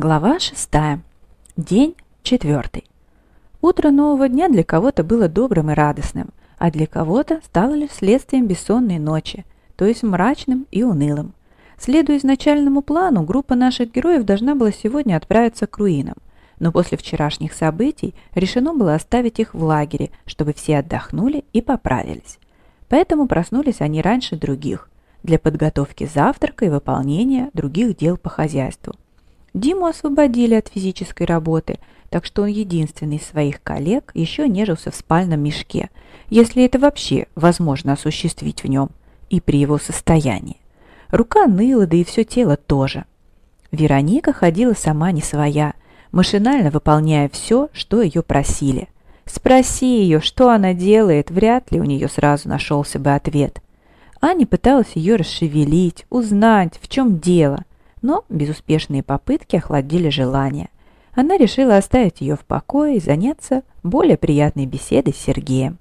Глава 6. День 4. Утро нового дня для кого-то было добрым и радостным, а для кого-то стало лишь следствием бессонной ночи, то есть мрачным и унылым. Следуя изначальному плану, группа наших героев должна была сегодня отправиться к руинам, но после вчерашних событий решено было оставить их в лагере, чтобы все отдохнули и поправились. Поэтому проснулись они раньше других, для подготовки завтрака и выполнения других дел по хозяйству – Диму освободили от физической работы, так что он единственный из своих коллег еще нежился в спальном мешке, если это вообще возможно осуществить в нем, и при его состоянии. Рука ныла, да и все тело тоже. Вероника ходила сама не своя, машинально выполняя все, что ее просили. Спроси ее, что она делает, вряд ли у нее сразу нашелся бы ответ. Аня пыталась ее расшевелить, узнать, в чем дело, но безуспешные попытки охладили желание. Она решила оставить ее в покое и заняться более приятной беседой с Сергеем.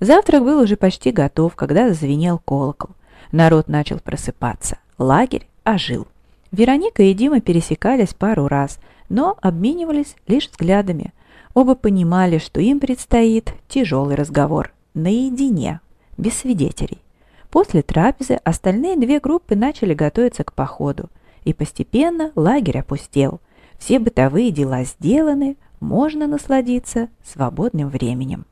Завтрак был уже почти готов, когда зазвенел колокол. Народ начал просыпаться. Лагерь ожил. Вероника и Дима пересекались пару раз, но обменивались лишь взглядами. Оба понимали, что им предстоит тяжелый разговор. Наедине, без свидетелей. После трапезы остальные две группы начали готовиться к походу и постепенно лагерь опустел. Все бытовые дела сделаны, можно насладиться свободным временем.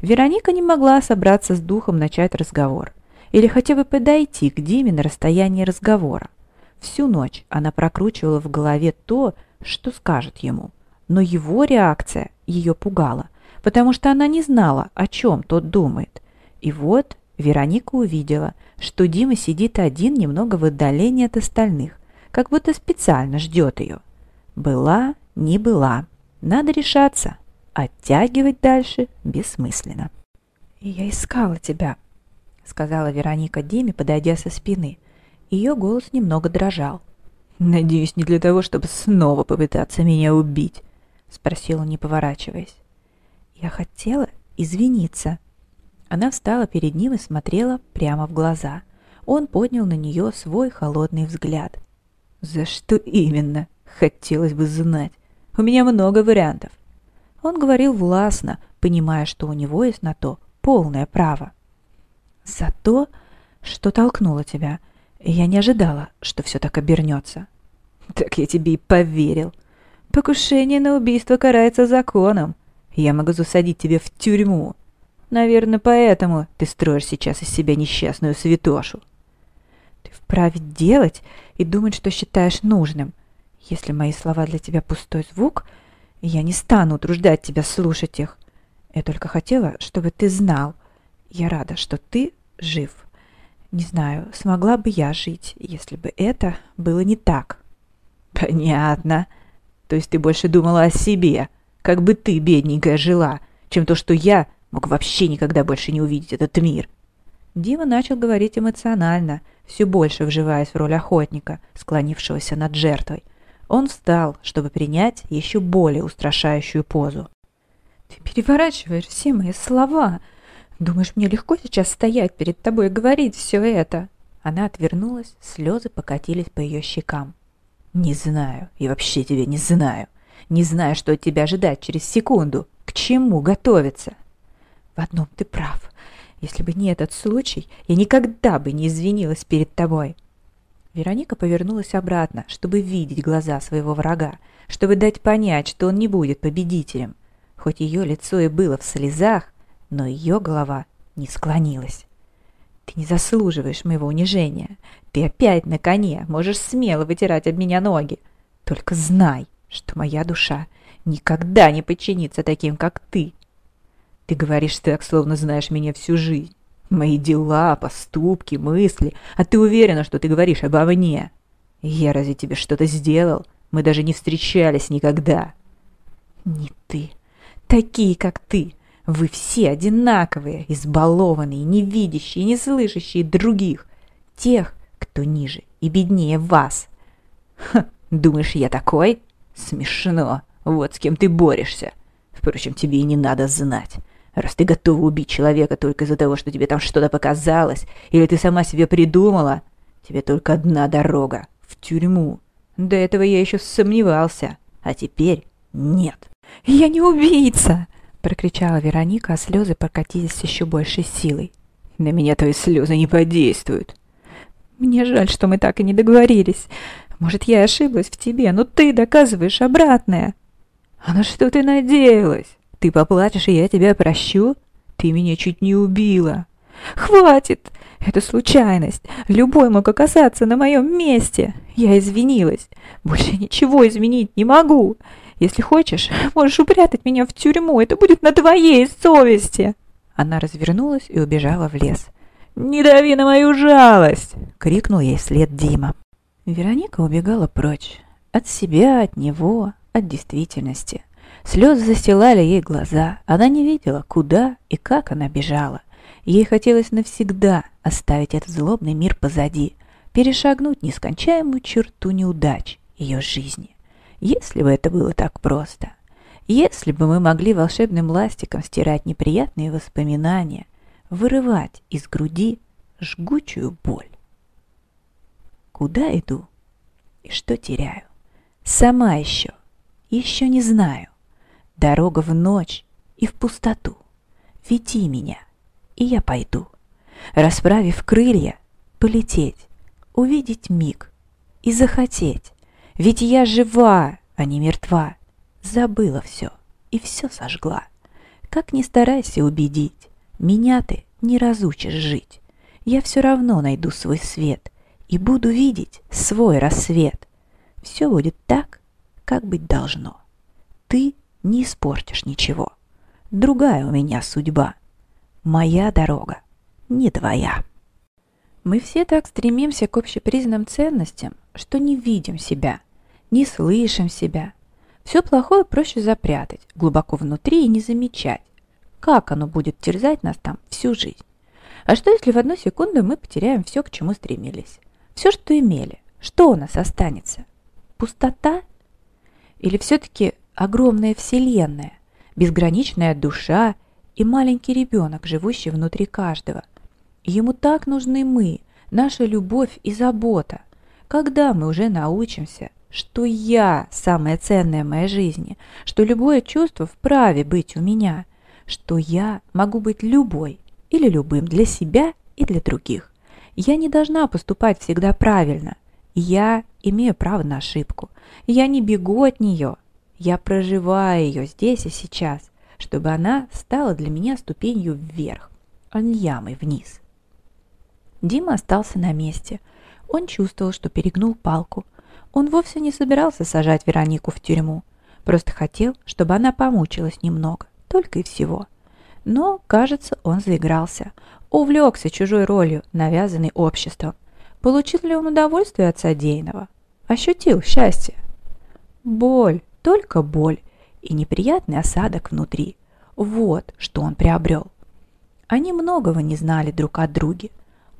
Вероника не могла собраться с духом начать разговор или хотя бы подойти к Диме на расстоянии разговора. Всю ночь она прокручивала в голове то, что скажет ему, но его реакция ее пугала, потому что она не знала, о чем тот думает. И вот Вероника увидела, что Дима сидит один немного в отдалении от остальных, как будто специально ждет ее. Была, не была. Надо решаться. Оттягивать дальше бессмысленно. «Я искала тебя», — сказала Вероника Диме, подойдя со спины. Ее голос немного дрожал. «Надеюсь, не для того, чтобы снова попытаться меня убить», — спросила, не поворачиваясь. «Я хотела извиниться». Она встала перед ним и смотрела прямо в глаза. Он поднял на нее свой холодный взгляд. «За что именно?» Хотелось бы знать. У меня много вариантов. Он говорил властно, понимая, что у него есть на то полное право. «За то, что толкнула тебя. Я не ожидала, что все так обернется». «Так я тебе и поверил. Покушение на убийство карается законом. Я могу засадить тебя в тюрьму. Наверное, поэтому ты строишь сейчас из себя несчастную святошу». «Ты вправе делать и думать, что считаешь нужным. Если мои слова для тебя пустой звук, я не стану утруждать тебя слушать их. Я только хотела, чтобы ты знал. Я рада, что ты жив. Не знаю, смогла бы я жить, если бы это было не так. Понятно. То есть ты больше думала о себе, как бы ты, бедненькая, жила, чем то, что я мог вообще никогда больше не увидеть этот мир. Дима начал говорить эмоционально, все больше вживаясь в роль охотника, склонившегося над жертвой. Он встал, чтобы принять еще более устрашающую позу. «Ты переворачиваешь все мои слова. Думаешь, мне легко сейчас стоять перед тобой и говорить все это?» Она отвернулась, слезы покатились по ее щекам. «Не знаю, и вообще тебя не знаю. Не знаю, что от тебя ожидать через секунду. К чему готовиться?» «В одном ты прав. Если бы не этот случай, я никогда бы не извинилась перед тобой. Вероника повернулась обратно, чтобы видеть глаза своего врага, чтобы дать понять, что он не будет победителем. Хоть ее лицо и было в слезах, но ее голова не склонилась. Ты не заслуживаешь моего унижения. Ты опять на коне, можешь смело вытирать об меня ноги. Только знай, что моя душа никогда не подчинится таким, как ты. Ты говоришь так, словно знаешь меня всю жизнь. Мои дела, поступки, мысли. А ты уверена, что ты говоришь обо мне? Я разве тебе что-то сделал? Мы даже не встречались никогда. Не ты. Такие, как ты. Вы все одинаковые, избалованные, не видящие, не слышащие других. Тех, кто ниже и беднее вас. Ха, думаешь, я такой? Смешно. Вот с кем ты борешься. Впрочем, тебе и не надо знать. Раз ты готова убить человека только из-за того, что тебе там что-то показалось, или ты сама себе придумала, тебе только одна дорога — в тюрьму. До этого я еще сомневался, а теперь нет. «Я не убийца!» – прокричала Вероника, а слезы прокатились с еще большей силой. «На меня твои слезы не подействуют!» «Мне жаль, что мы так и не договорились. Может, я ошиблась в тебе, но ты доказываешь обратное!» «А на что ты надеялась? Ты поплатишь, и я тебя прощу? Ты меня чуть не убила!» «Хватит! Это случайность. Любой мог оказаться на моем месте. Я извинилась. Больше ничего изменить не могу. Если хочешь, можешь упрятать меня в тюрьму. Это будет на твоей совести. Она развернулась и убежала в лес. «Не дави на мою жалость!» — крикнул ей вслед Дима. Вероника убегала прочь. От себя, от него, от действительности. Слезы застилали ей глаза. Она не видела, куда и как она бежала. Ей хотелось навсегда оставить этот злобный мир позади, перешагнуть нескончаемую черту неудач ее жизни. Если бы это было так просто. Если бы мы могли волшебным ластиком стирать неприятные воспоминания, вырывать из груди жгучую боль. Куда иду и что теряю? Сама еще, еще не знаю. Дорога в ночь и в пустоту. Веди меня, и я пойду. Расправив крылья, полететь, увидеть миг и захотеть. Ведь я жива, а не мертва. Забыла все и все сожгла. Как ни старайся убедить, меня ты не разучишь жить. Я все равно найду свой свет и буду видеть свой рассвет. Все будет так, как быть должно. Ты не испортишь ничего. Другая у меня судьба — Моя дорога, не твоя. Мы все так стремимся к общепризнанным ценностям, что не видим себя, не слышим себя. Все плохое проще запрятать глубоко внутри и не замечать, как оно будет терзать нас там всю жизнь. А что если в одну секунду мы потеряем все, к чему стремились? Все, что имели. Что у нас останется? Пустота? Или все-таки огромная вселенная, безграничная душа и маленький ребенок, живущий внутри каждого. Ему так нужны мы, наша любовь и забота. Когда мы уже научимся, что я самое ценное в моей жизни, что любое чувство вправе быть у меня, что я могу быть любой или любым для себя и для других. Я не должна поступать всегда правильно. Я имею право на ошибку. Я не бегу от нее. Я проживаю ее здесь и сейчас чтобы она стала для меня ступенью вверх, а не ямой вниз. Дима остался на месте. Он чувствовал, что перегнул палку. Он вовсе не собирался сажать Веронику в тюрьму. Просто хотел, чтобы она помучилась немного, только и всего. Но, кажется, он заигрался. Увлекся чужой ролью, навязанной обществом. Получил ли он удовольствие от содеянного? Ощутил счастье? Боль, только боль и неприятный осадок внутри. Вот что он приобрел. Они многого не знали друг от друга.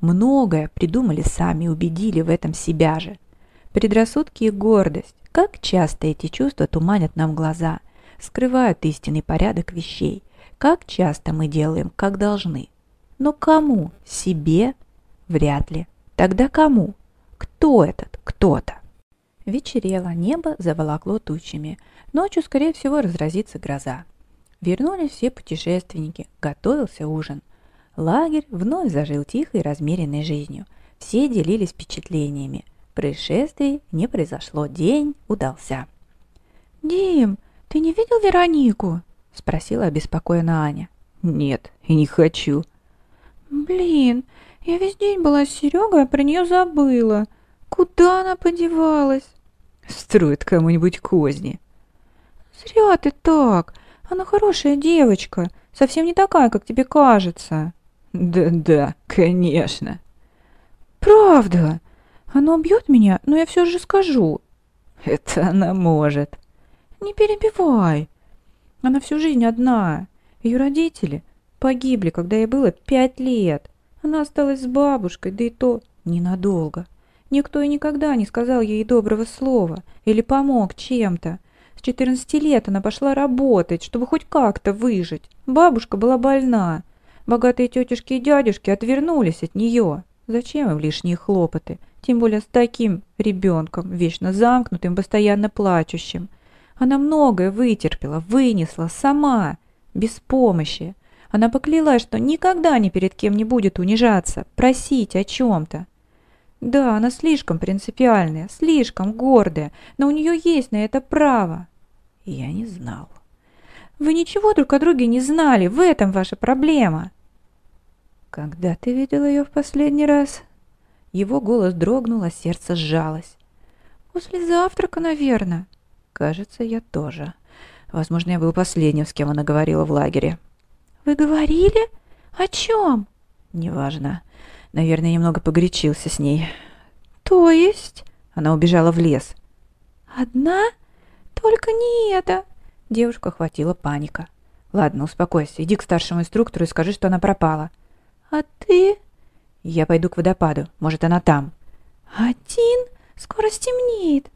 Многое придумали сами и убедили в этом себя же. Предрассудки и гордость, как часто эти чувства туманят нам глаза, скрывают истинный порядок вещей, как часто мы делаем, как должны. Но кому? Себе? Вряд ли. Тогда кому? Кто этот кто-то? Вечерело, небо заволокло тучами. Ночью, скорее всего, разразится гроза. Вернулись все путешественники, готовился ужин. Лагерь вновь зажил тихой и размеренной жизнью. Все делились впечатлениями. Происшествий не произошло, день удался. «Дим, ты не видел Веронику?» – спросила обеспокоена Аня. «Нет, и не хочу». «Блин, я весь день была с Серегой, а про нее забыла. Куда она подевалась?» Строит кому-нибудь козни. Зря ты так. Она хорошая девочка, совсем не такая, как тебе кажется. Да-да, конечно. Правда. Она убьет меня, но я все же скажу. Это она может. Не перебивай. Она всю жизнь одна. Ее родители погибли, когда ей было пять лет. Она осталась с бабушкой, да и то ненадолго. Никто и никогда не сказал ей доброго слова или помог чем-то. С 14 лет она пошла работать, чтобы хоть как-то выжить. Бабушка была больна. Богатые тетушки и дядюшки отвернулись от нее. Зачем им лишние хлопоты? Тем более с таким ребенком, вечно замкнутым, постоянно плачущим. Она многое вытерпела, вынесла сама, без помощи. Она поклялась, что никогда ни перед кем не будет унижаться, просить о чем-то. Да, она слишком принципиальная, слишком гордая, но у нее есть на это право. Я не знал. Вы ничего друг о друге не знали, в этом ваша проблема. Когда ты видел ее в последний раз? Его голос дрогнул, а сердце сжалось. После завтрака, наверное. Кажется, я тоже. Возможно, я был последним, с кем она говорила в лагере. Вы говорили? О чем? Неважно. Наверное, немного погорячился с ней. То есть? Она убежала в лес. Одна? Только не это. Девушку охватила паника. Ладно, успокойся. Иди к старшему инструктору и скажи, что она пропала. А ты? Я пойду к водопаду. Может, она там. Один? Скоро стемнеет.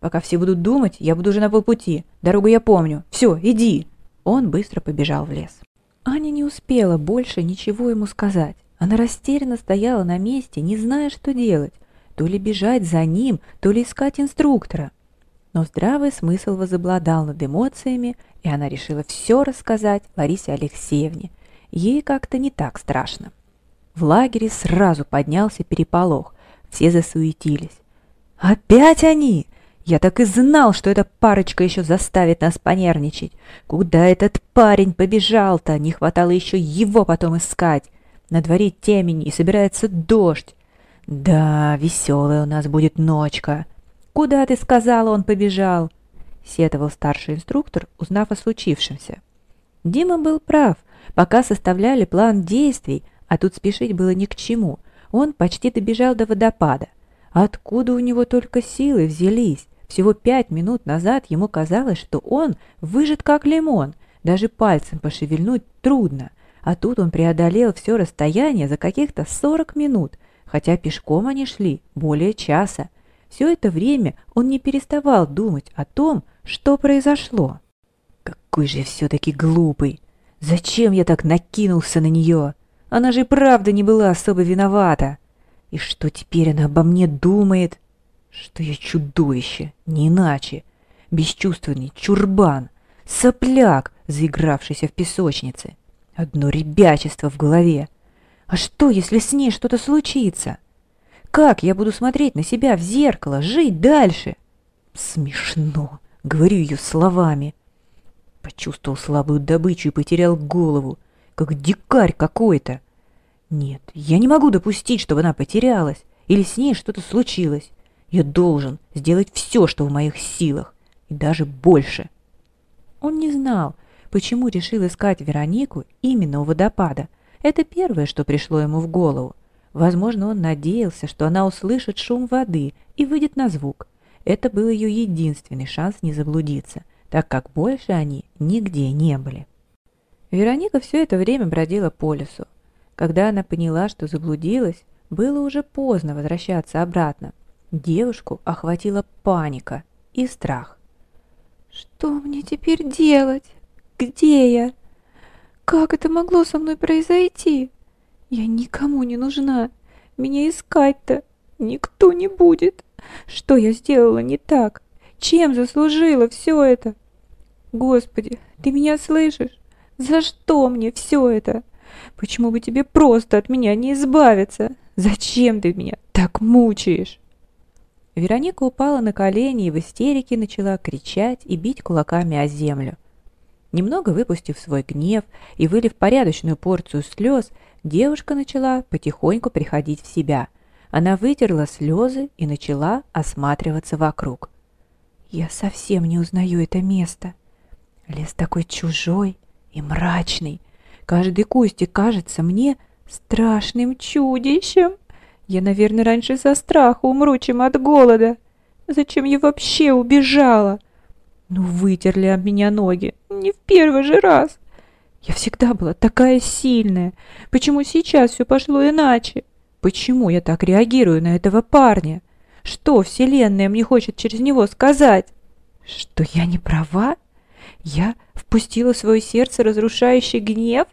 Пока все будут думать, я буду уже на полпути. Дорогу я помню. Все, иди. Он быстро побежал в лес. Аня не успела больше ничего ему сказать. Она растерянно стояла на месте, не зная, что делать. То ли бежать за ним, то ли искать инструктора. Но здравый смысл возобладал над эмоциями, и она решила все рассказать Ларисе Алексеевне. Ей как-то не так страшно. В лагере сразу поднялся переполох. Все засуетились. «Опять они! Я так и знал, что эта парочка еще заставит нас понервничать. Куда этот парень побежал-то? Не хватало еще его потом искать. На дворе темень и собирается дождь. Да, веселая у нас будет ночка. Куда, ты сказала, он побежал?» Сетовал старший инструктор, узнав о случившемся. Дима был прав. Пока составляли план действий, а тут спешить было ни к чему, он почти добежал до водопада. Откуда у него только силы взялись? Всего пять минут назад ему казалось, что он выжат как лимон, даже пальцем пошевельнуть трудно, а тут он преодолел все расстояние за каких-то сорок минут, хотя пешком они шли более часа. Все это время он не переставал думать о том, что произошло. Какой же все-таки глупый! Зачем я так накинулся на нее? Она же правда не была особо виновата. И что теперь она обо мне думает? что я чудовище, не иначе. Бесчувственный чурбан, сопляк, заигравшийся в песочнице. Одно ребячество в голове. А что, если с ней что-то случится? Как я буду смотреть на себя в зеркало, жить дальше? Смешно, говорю ее словами. Почувствовал слабую добычу и потерял голову, как дикарь какой-то. Нет, я не могу допустить, чтобы она потерялась, или с ней что-то случилось. Я должен сделать все, что в моих силах, и даже больше. Он не знал, почему решил искать Веронику именно у водопада. Это первое, что пришло ему в голову. Возможно, он надеялся, что она услышит шум воды и выйдет на звук. Это был ее единственный шанс не заблудиться, так как больше они нигде не были. Вероника все это время бродила по лесу. Когда она поняла, что заблудилась, было уже поздно возвращаться обратно. Девушку охватила паника и страх. «Что мне теперь делать? Где я? Как это могло со мной произойти? Я никому не нужна. Меня искать-то никто не будет. Что я сделала не так? Чем заслужила все это? Господи, ты меня слышишь? За что мне все это? Почему бы тебе просто от меня не избавиться? Зачем ты меня так мучаешь?» Вероника упала на колени и в истерике начала кричать и бить кулаками о землю. Немного выпустив свой гнев и вылив порядочную порцию слез, девушка начала потихоньку приходить в себя. Она вытерла слезы и начала осматриваться вокруг. «Я совсем не узнаю это место. Лес такой чужой и мрачный. Каждый кустик кажется мне страшным чудищем». Я, наверное, раньше со страха умру, чем от голода. Зачем я вообще убежала? Ну, вытерли об меня ноги. Не в первый же раз. Я всегда была такая сильная. Почему сейчас все пошло иначе? Почему я так реагирую на этого парня? Что Вселенная мне хочет через него сказать? Что я не права? Я впустила в свое сердце разрушающий гнев?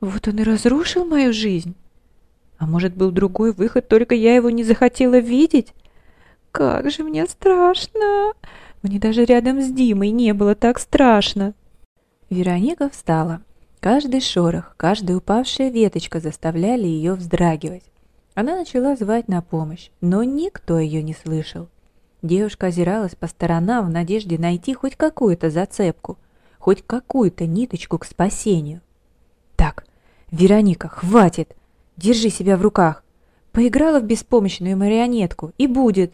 Вот он и разрушил мою жизнь. А может, был другой выход, только я его не захотела видеть? Как же мне страшно! Мне даже рядом с Димой не было так страшно. Вероника встала. Каждый шорох, каждая упавшая веточка заставляли ее вздрагивать. Она начала звать на помощь, но никто ее не слышал. Девушка озиралась по сторонам в надежде найти хоть какую-то зацепку, хоть какую-то ниточку к спасению. «Так, Вероника, хватит! Держи себя в руках! Поиграла в беспомощную марионетку, и будет!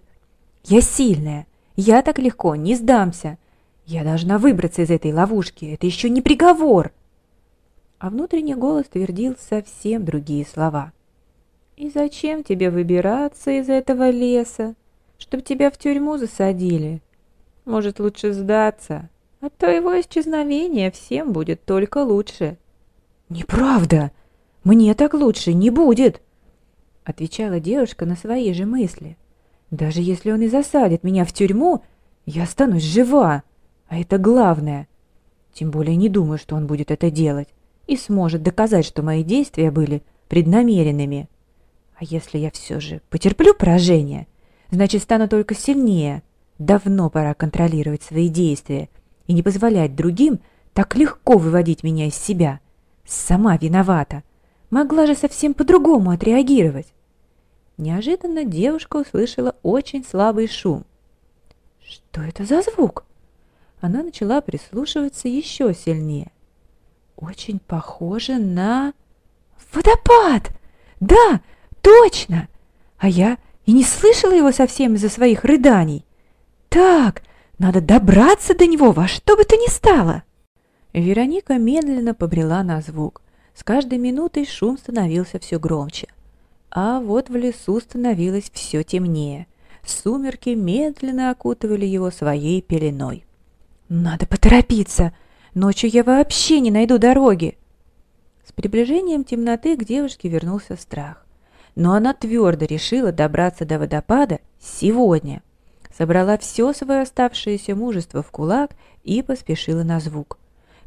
Я сильная, я так легко не сдамся! Я должна выбраться из этой ловушки, это еще не приговор!» а внутренний голос твердил совсем другие слова. «И зачем тебе выбираться из этого леса? Чтоб тебя в тюрьму засадили? Может, лучше сдаться? От твоего исчезновения всем будет только лучше». «Неправда! Мне так лучше не будет!» Отвечала девушка на свои же мысли. «Даже если он и засадит меня в тюрьму, я останусь жива, а это главное. Тем более не думаю, что он будет это делать и сможет доказать, что мои действия были преднамеренными. А если я все же потерплю поражение, значит, стану только сильнее. Давно пора контролировать свои действия и не позволять другим так легко выводить меня из себя. Сама виновата. Могла же совсем по-другому отреагировать. Неожиданно девушка услышала очень слабый шум. Что это за звук? Она начала прислушиваться еще сильнее очень похоже на... Водопад! Да, точно! А я и не слышала его совсем из-за своих рыданий. Так, надо добраться до него во что бы то ни стало. Вероника медленно побрела на звук. С каждой минутой шум становился все громче. А вот в лесу становилось все темнее. Сумерки медленно окутывали его своей пеленой. «Надо поторопиться!» Ночью я вообще не найду дороги. С приближением темноты к девушке вернулся страх. Но она твердо решила добраться до водопада сегодня. Собрала все свое оставшееся мужество в кулак и поспешила на звук.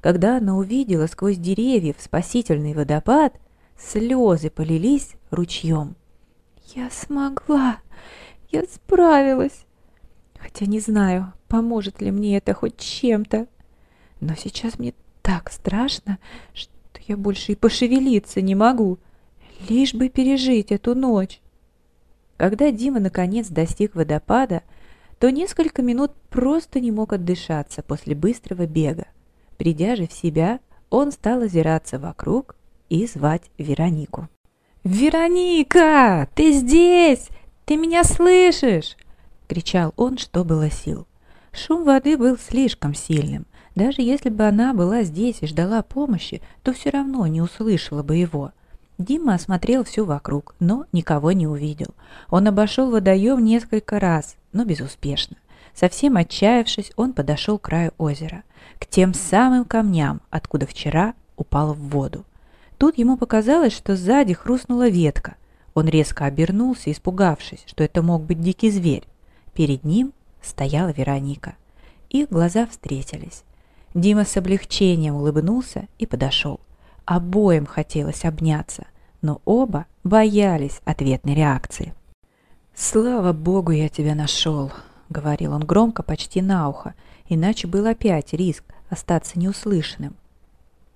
Когда она увидела сквозь деревьев спасительный водопад, слезы полились ручьем. «Я смогла! Я справилась!» Хотя не знаю, поможет ли мне это хоть чем-то. Но сейчас мне так страшно, что я больше и пошевелиться не могу, лишь бы пережить эту ночь. Когда Дима наконец достиг водопада, то несколько минут просто не мог отдышаться после быстрого бега. Придя же в себя, он стал озираться вокруг и звать Веронику. «Вероника, ты здесь! Ты меня слышишь?» — кричал он, что было сил. Шум воды был слишком сильным, даже если бы она была здесь и ждала помощи, то все равно не услышала бы его. Дима осмотрел все вокруг, но никого не увидел. Он обошел водоем несколько раз, но безуспешно. Совсем отчаявшись, он подошел к краю озера, к тем самым камням, откуда вчера упал в воду. Тут ему показалось, что сзади хрустнула ветка. Он резко обернулся, испугавшись, что это мог быть дикий зверь. Перед ним стояла Вероника. Их глаза встретились. Дима с облегчением улыбнулся и подошел. Обоим хотелось обняться, но оба боялись ответной реакции. «Слава богу, я тебя нашел», — говорил он громко, почти на ухо, иначе был опять риск остаться неуслышанным.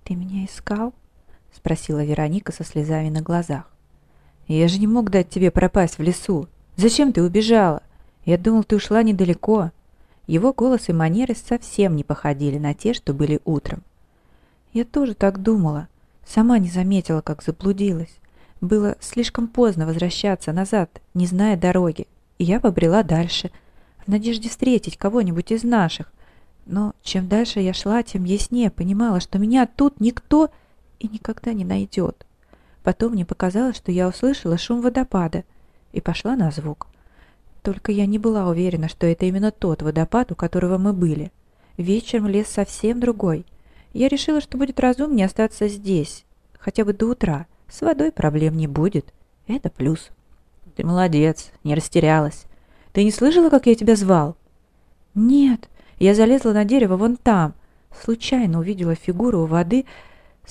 «Ты меня искал?» — спросила Вероника со слезами на глазах. «Я же не мог дать тебе пропасть в лесу. Зачем ты убежала? Я думал, ты ушла недалеко. Его голос и манеры совсем не походили на те, что были утром. Я тоже так думала. Сама не заметила, как заблудилась. Было слишком поздно возвращаться назад, не зная дороги, и я побрела дальше, в надежде встретить кого-нибудь из наших. Но чем дальше я шла, тем яснее понимала, что меня тут никто и никогда не найдет. Потом мне показалось, что я услышала шум водопада и пошла на звук. Только я не была уверена, что это именно тот водопад, у которого мы были. Вечером лес совсем другой. Я решила, что будет разумнее остаться здесь, хотя бы до утра. С водой проблем не будет. Это плюс. Ты молодец, не растерялась. Ты не слышала, как я тебя звал? Нет, я залезла на дерево вон там. Случайно увидела фигуру у воды,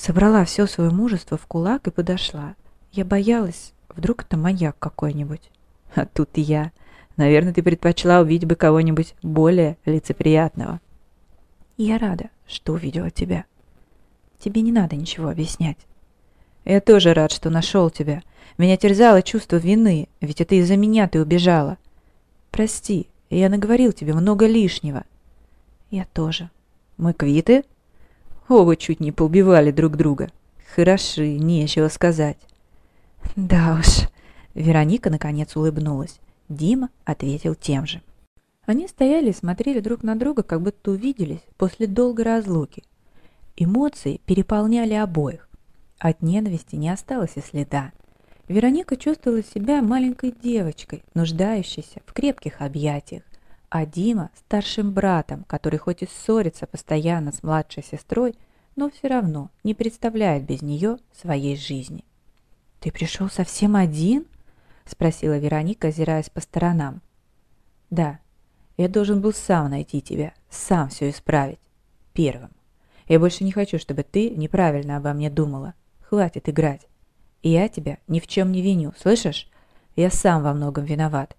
собрала все свое мужество в кулак и подошла. Я боялась, Вдруг это маяк какой-нибудь? А тут я. Наверное, ты предпочла увидеть бы кого-нибудь более лицеприятного. Я рада, что увидела тебя. Тебе не надо ничего объяснять. Я тоже рад, что нашел тебя. Меня терзало чувство вины, ведь это из-за меня ты убежала. Прости, я наговорил тебе много лишнего. Я тоже. Мы квиты? Оба чуть не поубивали друг друга. Хороши, нечего сказать. Да уж. Вероника наконец улыбнулась. Дима ответил тем же. Они стояли и смотрели друг на друга, как будто увиделись после долгой разлуки. Эмоции переполняли обоих. От ненависти не осталось и следа. Вероника чувствовала себя маленькой девочкой, нуждающейся в крепких объятиях, а Дима – старшим братом, который хоть и ссорится постоянно с младшей сестрой, но все равно не представляет без нее своей жизни. «Ты пришел совсем один?» – спросила Вероника, озираясь по сторонам. «Да, я должен был сам найти тебя, сам все исправить. Первым. Я больше не хочу, чтобы ты неправильно обо мне думала. Хватит играть. И я тебя ни в чем не виню, слышишь? Я сам во многом виноват.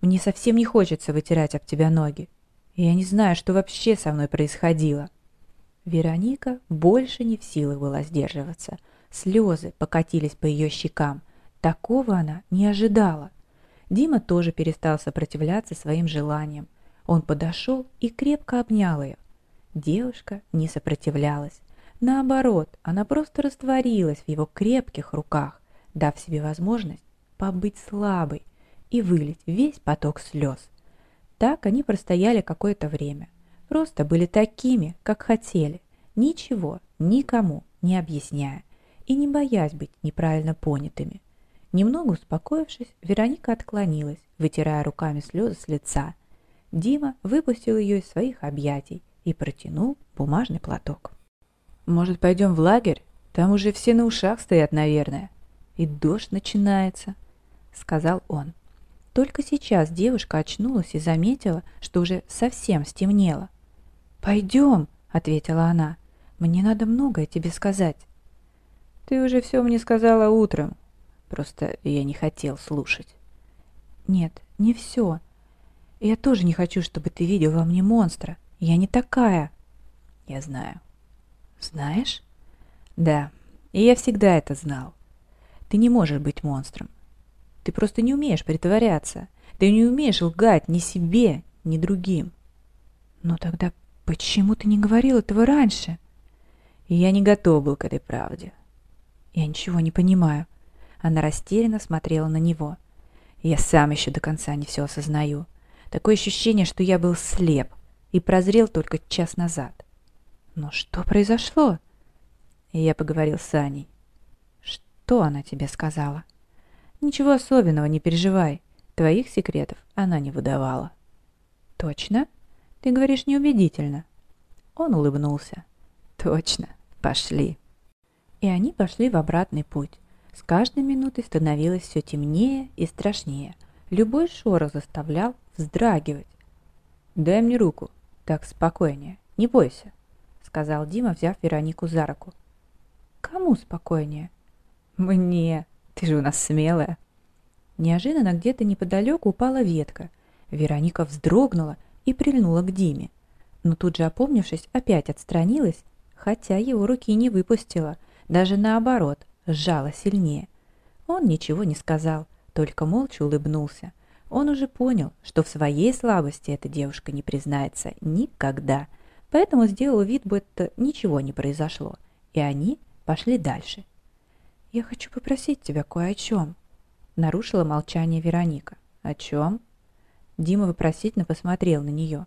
Мне совсем не хочется вытирать об тебя ноги. Я не знаю, что вообще со мной происходило. Вероника больше не в силах была сдерживаться. Слезы покатились по ее щекам. Такого она не ожидала. Дима тоже перестал сопротивляться своим желаниям. Он подошел и крепко обнял ее. Девушка не сопротивлялась. Наоборот, она просто растворилась в его крепких руках, дав себе возможность побыть слабой и вылить весь поток слез. Так они простояли какое-то время. Просто были такими, как хотели, ничего никому не объясняя и не боясь быть неправильно понятыми. Немного успокоившись, Вероника отклонилась, вытирая руками слезы с лица. Дима выпустил ее из своих объятий и протянул бумажный платок. Может, пойдем в лагерь? Там уже все на ушах стоят, наверное. И дождь начинается, — сказал он. Только сейчас девушка очнулась и заметила, что уже совсем стемнело. «Пойдем», — ответила она. «Мне надо многое тебе сказать». «Ты уже все мне сказала утром. Просто я не хотел слушать». «Нет, не все. Я тоже не хочу, чтобы ты видел во мне монстра. Я не такая». «Я знаю». Знаешь? Да, и я всегда это знал. Ты не можешь быть монстром. Ты просто не умеешь притворяться. Ты не умеешь лгать ни себе, ни другим. Но тогда почему ты не говорил этого раньше? Я не готов был к этой правде. Я ничего не понимаю. Она растерянно смотрела на него. Я сам еще до конца не все осознаю. Такое ощущение, что я был слеп и прозрел только час назад. Но что произошло? Я поговорил с Аней. Что она тебе сказала? Ничего особенного, не переживай. Твоих секретов она не выдавала. Точно? Ты говоришь неубедительно. Он улыбнулся. Точно. Пошли. И они пошли в обратный путь. С каждой минутой становилось все темнее и страшнее. Любой шорох заставлял вздрагивать. «Дай мне руку. Так спокойнее. Не бойся» сказал Дима, взяв Веронику за руку. «Кому спокойнее?» «Мне. Ты же у нас смелая». Неожиданно где-то неподалеку упала ветка. Вероника вздрогнула и прильнула к Диме. Но тут же, опомнившись, опять отстранилась, хотя его руки не выпустила, даже наоборот, сжала сильнее. Он ничего не сказал, только молча улыбнулся. Он уже понял, что в своей слабости эта девушка не признается никогда – поэтому сделал вид, будто ничего не произошло, и они пошли дальше. «Я хочу попросить тебя кое о чем», — нарушила молчание Вероника. «О чем?» Дима вопросительно посмотрел на нее.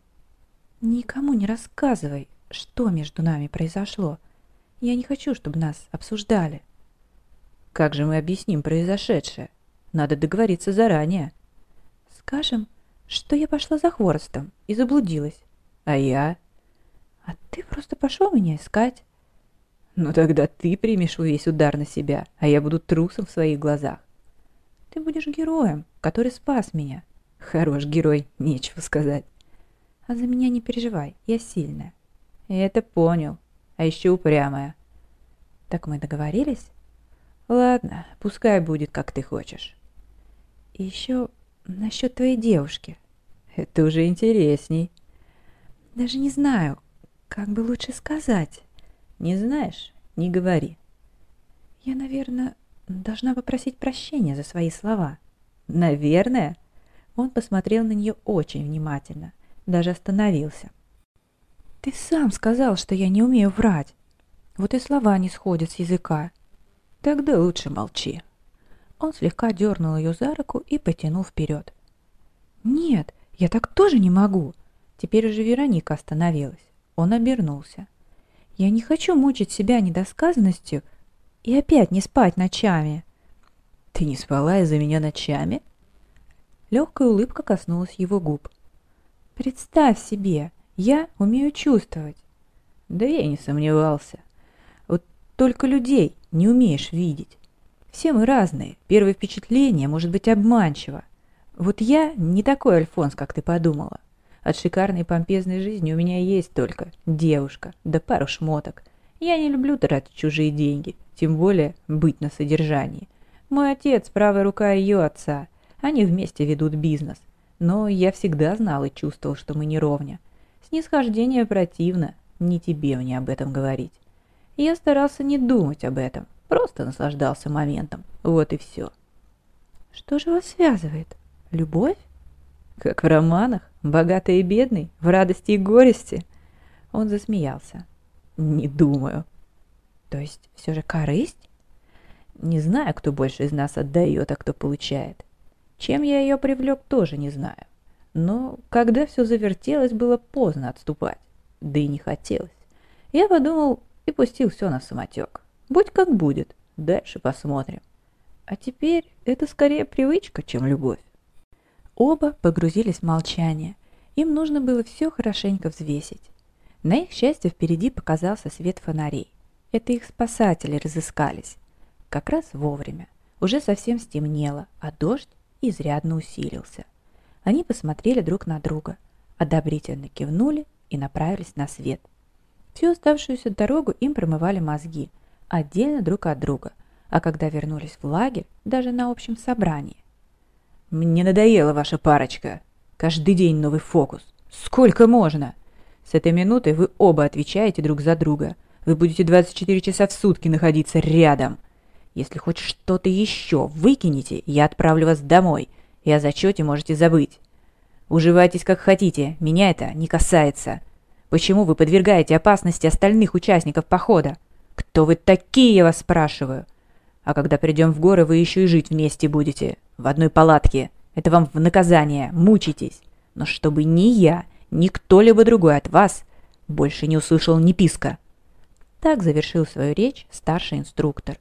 «Никому не рассказывай, что между нами произошло. Я не хочу, чтобы нас обсуждали». «Как же мы объясним произошедшее? Надо договориться заранее». «Скажем, что я пошла за хворостом и заблудилась». «А я?» А ты просто пошел меня искать. Ну тогда ты примешь весь удар на себя, а я буду трусом в своих глазах. Ты будешь героем, который спас меня. Хорош герой, нечего сказать. А за меня не переживай, я сильная. Это понял, а еще упрямая. Так мы договорились? Ладно, пускай будет, как ты хочешь. И еще насчет твоей девушки. Это уже интересней. Даже не знаю, как бы лучше сказать. Не знаешь? Не говори. Я, наверное, должна попросить прощения за свои слова. Наверное? Он посмотрел на нее очень внимательно, даже остановился. Ты сам сказал, что я не умею врать. Вот и слова не сходят с языка. Тогда лучше молчи. Он слегка дернул ее за руку и потянул вперед. Нет, я так тоже не могу. Теперь уже Вероника остановилась. Он обернулся. Я не хочу мучить себя недосказанностью и опять не спать ночами. Ты не спала из-за меня ночами? Легкая улыбка коснулась его губ. Представь себе, я умею чувствовать. Да я не сомневался. Вот только людей не умеешь видеть. Все мы разные. Первое впечатление может быть обманчиво. Вот я не такой альфонс, как ты подумала. От шикарной помпезной жизни у меня есть только девушка, да пару шмоток. Я не люблю тратить чужие деньги, тем более быть на содержании. Мой отец – правая рука ее отца. Они вместе ведут бизнес. Но я всегда знал и чувствовал, что мы не ровня. Снисхождение противно, не тебе мне об этом говорить. Я старался не думать об этом, просто наслаждался моментом. Вот и все. Что же вас связывает? Любовь? Как в романах, богатый и бедный, в радости и горести. Он засмеялся. Не думаю. То есть все же корысть? Не знаю, кто больше из нас отдает, а кто получает. Чем я ее привлек, тоже не знаю. Но когда все завертелось, было поздно отступать. Да и не хотелось. Я подумал и пустил все на самотек. Будь как будет, дальше посмотрим. А теперь это скорее привычка, чем любовь. Оба погрузились в молчание. Им нужно было все хорошенько взвесить. На их счастье впереди показался свет фонарей. Это их спасатели разыскались. Как раз вовремя. Уже совсем стемнело, а дождь изрядно усилился. Они посмотрели друг на друга, одобрительно кивнули и направились на свет. Всю оставшуюся дорогу им промывали мозги, отдельно друг от друга, а когда вернулись в лагерь, даже на общем собрании, мне надоела ваша парочка. Каждый день новый фокус. Сколько можно? С этой минуты вы оба отвечаете друг за друга. Вы будете 24 часа в сутки находиться рядом. Если хоть что-то еще выкинете, я отправлю вас домой, и о зачете можете забыть. Уживайтесь как хотите, меня это не касается. Почему вы подвергаете опасности остальных участников похода? Кто вы такие, я вас спрашиваю? А когда придем в горы, вы еще и жить вместе будете. В одной палатке. Это вам в наказание. Мучитесь. Но чтобы ни я, ни кто-либо другой от вас больше не услышал ни писка. Так завершил свою речь старший инструктор.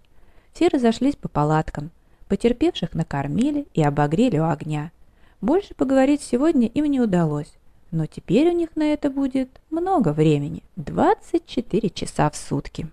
Все разошлись по палаткам. Потерпевших накормили и обогрели у огня. Больше поговорить сегодня им не удалось. Но теперь у них на это будет много времени. 24 часа в сутки.